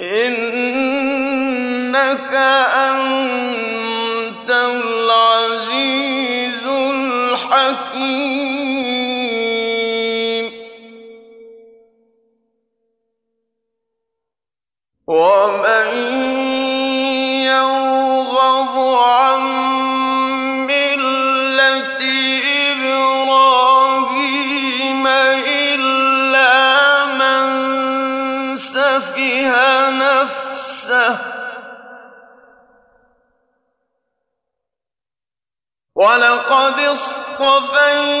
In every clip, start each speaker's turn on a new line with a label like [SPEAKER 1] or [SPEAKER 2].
[SPEAKER 1] إنك أنت العزيز الحكيم. ومن سفه نفسه. ولقد اصطفيناه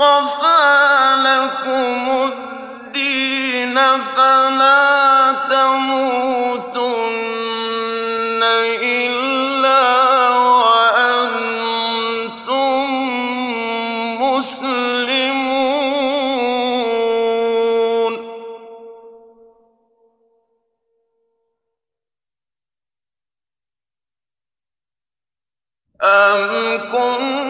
[SPEAKER 1] اصطفى لكم الدين فلا تموتن الا وأنتم مسلمون أم كنتم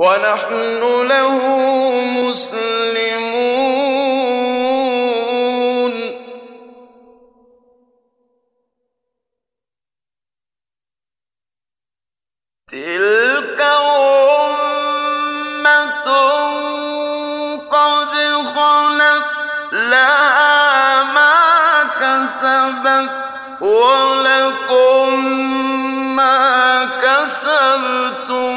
[SPEAKER 1] وَنَحْنُ لَهُ مُسْلِمُونَ. تِلْكَ أُمَّةٌ قَدْ خَلَتْ ۖ لَهَا مَا كَسَبَتْ وَلَكُم مَّا كَسَبْتُمْ.